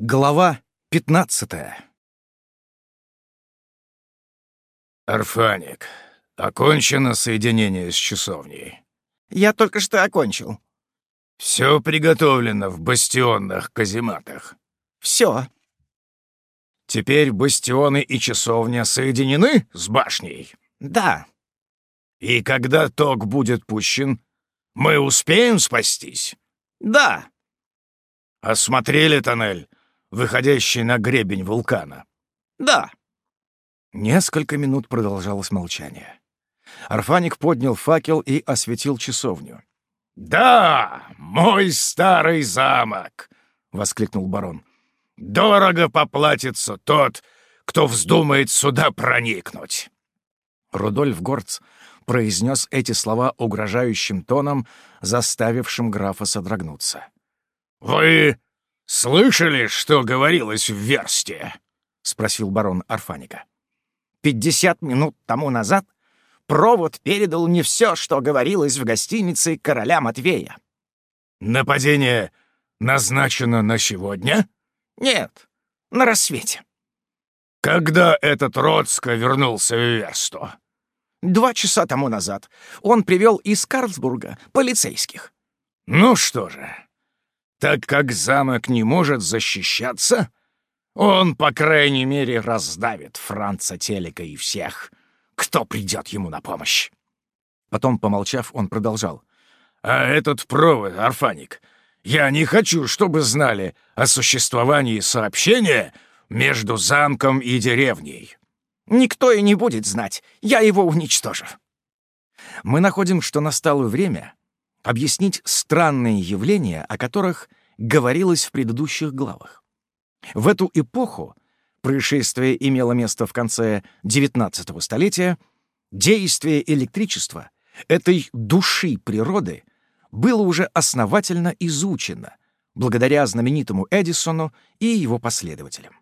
Глава пятнадцатая. «Арфаник, окончено соединение с часовней. Я только что окончил. Все приготовлено в бастионных казематах. Все. Теперь бастионы и часовня соединены с башней. Да. И когда ток будет пущен, мы успеем спастись? Да. Осмотрели тоннель, выходящий на гребень вулкана? Да. Несколько минут продолжалось молчание. Арфаник поднял факел и осветил часовню. «Да, мой старый замок!» — воскликнул барон. «Дорого поплатится тот, кто вздумает сюда проникнуть!» Рудольф Горц произнес эти слова угрожающим тоном, заставившим графа содрогнуться. «Вы слышали, что говорилось в версте?» — спросил барон Арфаника. «Пятьдесят минут тому назад провод передал мне все, что говорилось в гостинице короля Матвея». «Нападение назначено на сегодня?» «Нет, на рассвете». «Когда этот Роцко вернулся в Версту?» «Два часа тому назад. Он привел из Карлсбурга полицейских». «Ну что же, так как замок не может защищаться, он, по крайней мере, раздавит Франца Телека и всех, кто придет ему на помощь». Потом, помолчав, он продолжал. «А этот провод, Арфаник, я не хочу, чтобы знали о существовании сообщения между замком и деревней». «Никто и не будет знать. Я его уничтожу». Мы находим, что настало время объяснить странные явления, о которых говорилось в предыдущих главах. В эту эпоху происшествие имело место в конце XIX столетия, действие электричества, этой души природы, было уже основательно изучено благодаря знаменитому Эдисону и его последователям.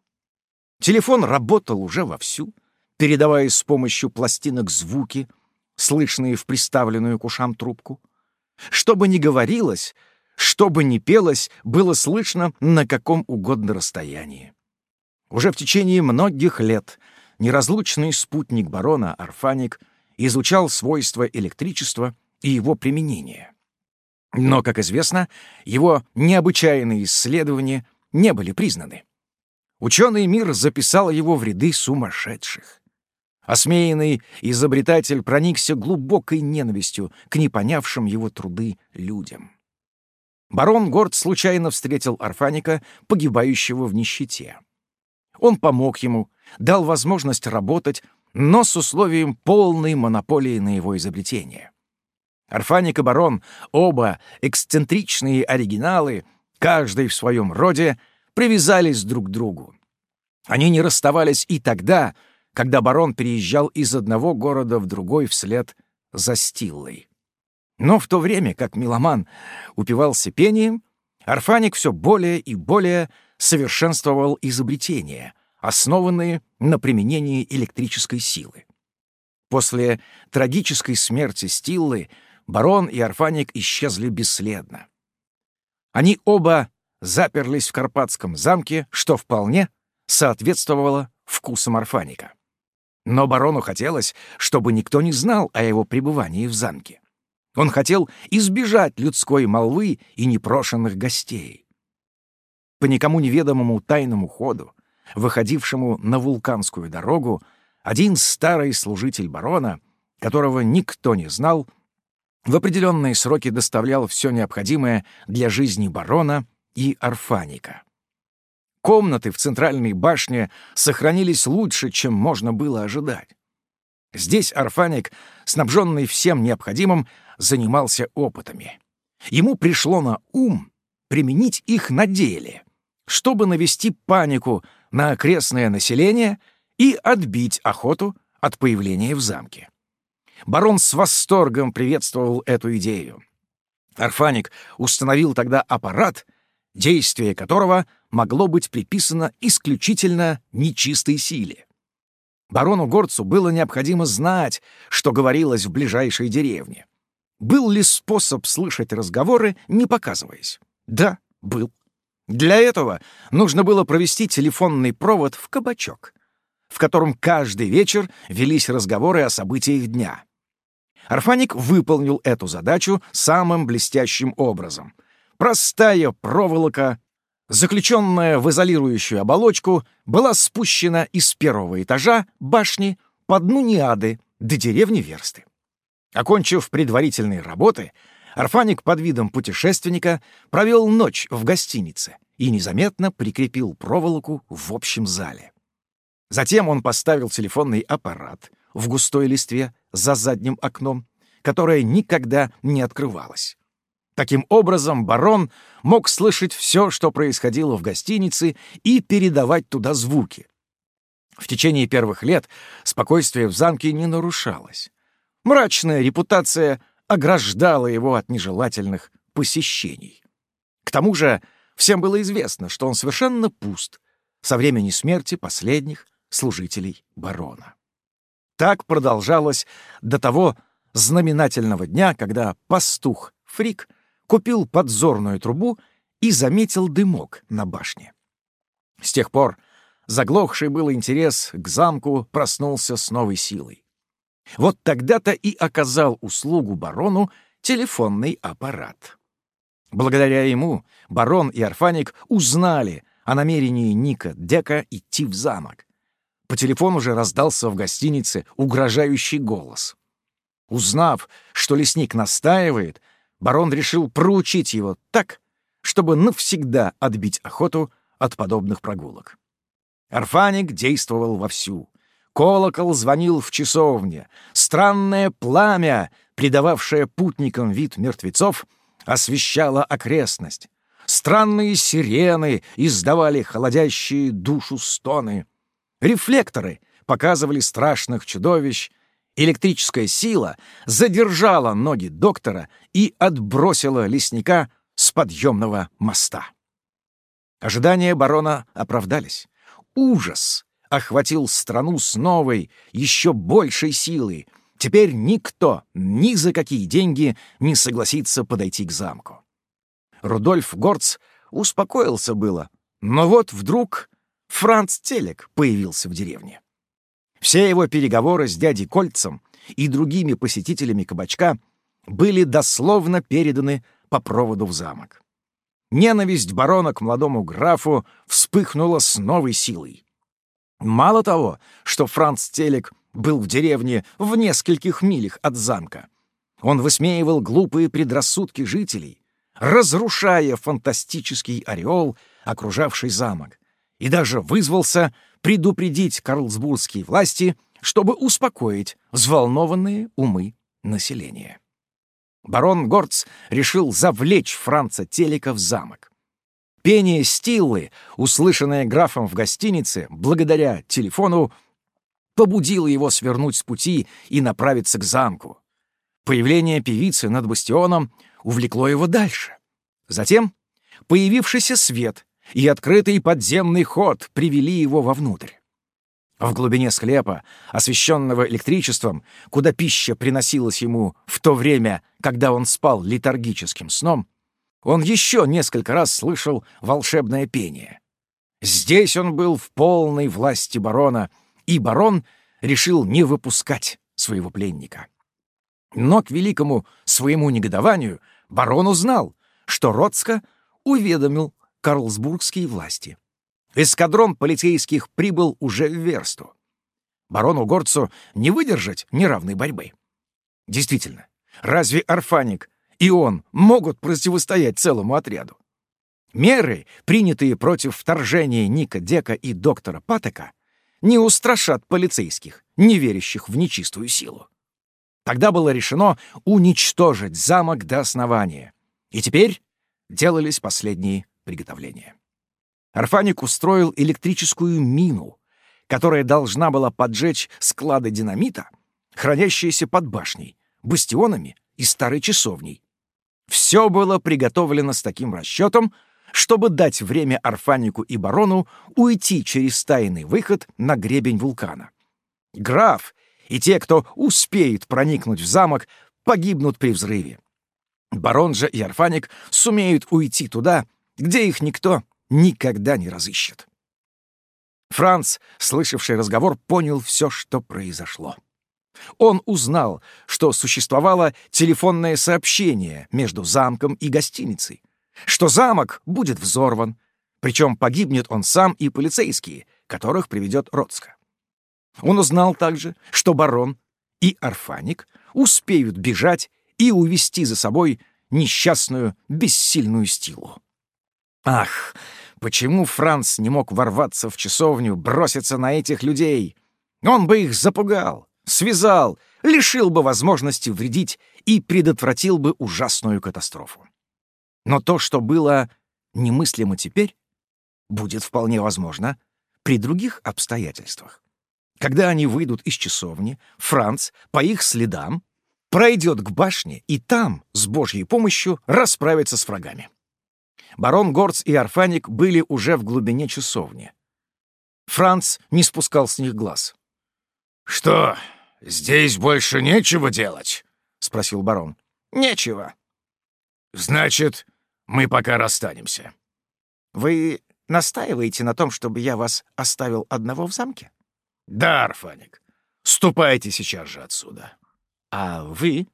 Телефон работал уже вовсю, передавая с помощью пластинок звуки, слышные в приставленную к ушам трубку. Что бы ни говорилось, что бы ни пелось, было слышно на каком угодно расстоянии. Уже в течение многих лет неразлучный спутник барона Арфаник изучал свойства электричества и его применение. Но, как известно, его необычайные исследования не были признаны. Ученый мир записал его в ряды сумасшедших. Осмеянный изобретатель проникся глубокой ненавистью к непонявшим его труды людям. Барон Горд случайно встретил Арфаника, погибающего в нищете. Он помог ему, дал возможность работать, но с условием полной монополии на его изобретение. Арфаник и барон, оба эксцентричные оригиналы, каждый в своем роде, привязались друг к другу. Они не расставались и тогда, когда барон переезжал из одного города в другой вслед за Стиллой. Но в то время, как меломан упивался пением, Арфаник все более и более совершенствовал изобретения, основанные на применении электрической силы. После трагической смерти Стиллы барон и Арфаник исчезли бесследно. Они оба заперлись в Карпатском замке, что вполне соответствовало вкусам Арфаника. Но барону хотелось, чтобы никто не знал о его пребывании в замке. Он хотел избежать людской молвы и непрошенных гостей. По никому неведомому тайному ходу, выходившему на вулканскую дорогу, один старый служитель барона, которого никто не знал, в определенные сроки доставлял все необходимое для жизни барона и орфаника. Комнаты в центральной башне сохранились лучше, чем можно было ожидать. Здесь Арфаник, снабженный всем необходимым, занимался опытами. Ему пришло на ум применить их на деле, чтобы навести панику на окрестное население и отбить охоту от появления в замке. Барон с восторгом приветствовал эту идею. Арфаник установил тогда аппарат, действие которого могло быть приписано исключительно нечистой силе. Барону Горцу было необходимо знать, что говорилось в ближайшей деревне. Был ли способ слышать разговоры, не показываясь? Да, был. Для этого нужно было провести телефонный провод в кабачок, в котором каждый вечер велись разговоры о событиях дня. Арфаник выполнил эту задачу самым блестящим образом. Простая проволока, заключенная в изолирующую оболочку, была спущена из первого этажа башни по дну Ниады до деревни Версты. Окончив предварительные работы, Арфаник под видом путешественника провел ночь в гостинице и незаметно прикрепил проволоку в общем зале. Затем он поставил телефонный аппарат в густой листве за задним окном, которое никогда не открывалось. Таким образом, барон мог слышать все, что происходило в гостинице, и передавать туда звуки. В течение первых лет спокойствие в замке не нарушалось. Мрачная репутация ограждала его от нежелательных посещений. К тому же всем было известно, что он совершенно пуст со времени смерти последних служителей барона. Так продолжалось до того знаменательного дня, когда пастух Фрик купил подзорную трубу и заметил дымок на башне. С тех пор заглохший был интерес к замку проснулся с новой силой. Вот тогда-то и оказал услугу барону телефонный аппарат. Благодаря ему барон и Арфаник узнали о намерении Ника Дека идти в замок. По телефону же раздался в гостинице угрожающий голос. Узнав, что лесник настаивает, барон решил проучить его так, чтобы навсегда отбить охоту от подобных прогулок. Арфаник действовал вовсю. Колокол звонил в часовне. Странное пламя, придававшее путникам вид мертвецов, освещало окрестность. Странные сирены издавали холодящие душу стоны. Рефлекторы показывали страшных чудовищ. Электрическая сила задержала ноги доктора и отбросила лесника с подъемного моста. Ожидания барона оправдались. Ужас охватил страну с новой, еще большей силой. Теперь никто ни за какие деньги не согласится подойти к замку. Рудольф Горц успокоился было, но вот вдруг Франц Телек появился в деревне. Все его переговоры с дядей Кольцем и другими посетителями кабачка были дословно переданы по проводу в замок. Ненависть барона к молодому графу вспыхнула с новой силой. Мало того, что Франц Телек был в деревне в нескольких милях от замка, он высмеивал глупые предрассудки жителей, разрушая фантастический ореол, окружавший замок, и даже вызвался предупредить карлсбургские власти, чтобы успокоить взволнованные умы населения. Барон Горц решил завлечь Франца Телека в замок. Пение Стиллы, услышанное графом в гостинице, благодаря телефону, побудило его свернуть с пути и направиться к замку. Появление певицы над бастионом увлекло его дальше. Затем появившийся свет и открытый подземный ход привели его вовнутрь. В глубине склепа, освещенного электричеством, куда пища приносилась ему в то время, когда он спал летаргическим сном, он еще несколько раз слышал волшебное пение. Здесь он был в полной власти барона, и барон решил не выпускать своего пленника. Но к великому своему негодованию барон узнал, что Роцко уведомил карлсбургские власти. Эскадрон полицейских прибыл уже в Версту. Барону Горцу не выдержать неравной борьбы. Действительно, разве Арфаник и он могут противостоять целому отряду. Меры, принятые против вторжения Ника Дека и доктора Патека, не устрашат полицейских, не верящих в нечистую силу. Тогда было решено уничтожить замок до основания. И теперь делались последние приготовления. Арфаник устроил электрическую мину, которая должна была поджечь склады динамита, хранящиеся под башней, бастионами и старой часовней, все было приготовлено с таким расчетом, чтобы дать время Арфанику и барону уйти через тайный выход на гребень вулкана. Граф и те, кто успеет проникнуть в замок, погибнут при взрыве. Барон же и Арфаник сумеют уйти туда, где их никто никогда не разыщет. Франц, слышавший разговор, понял все, что произошло. Он узнал, что существовало телефонное сообщение между замком и гостиницей, что замок будет взорван, причем погибнет он сам и полицейские, которых приведет Роцко. Он узнал также, что барон и Арфаник успеют бежать и увести за собой несчастную, бессильную стилу. Ах, почему Франц не мог ворваться в часовню, броситься на этих людей? Он бы их запугал, связал, лишил бы возможности вредить и предотвратил бы ужасную катастрофу. Но то, что было немыслимо теперь, будет вполне возможно при других обстоятельствах. Когда они выйдут из часовни, Франц по их следам пройдет к башне и там, с Божьей помощью, расправится с врагами. Барон Горц и Арфаник были уже в глубине часовни. Франц не спускал с них глаз. «Что, здесь больше нечего делать?» — спросил барон. «Нечего». «Значит, мы пока расстанемся». «Вы настаиваете на том, чтобы я вас оставил одного в замке?» «Да, Арфаник. Ступайте сейчас же отсюда». «А вы?»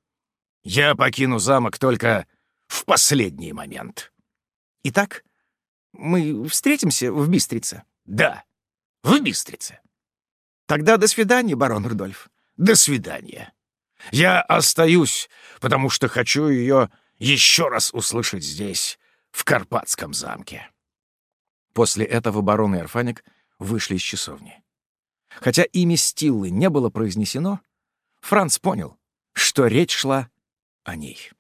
«Я покину замок только в последний момент». «Итак, мы встретимся в Бистрице?» «Да, в Бистрице». «Тогда до свидания, барон Рудольф». «До свидания. Я остаюсь, потому что хочу ее еще раз услышать здесь, в Карпатском замке». После этого барон и Арфаник вышли из часовни. Хотя имя Стиллы не было произнесено, Франц понял, что речь шла о ней.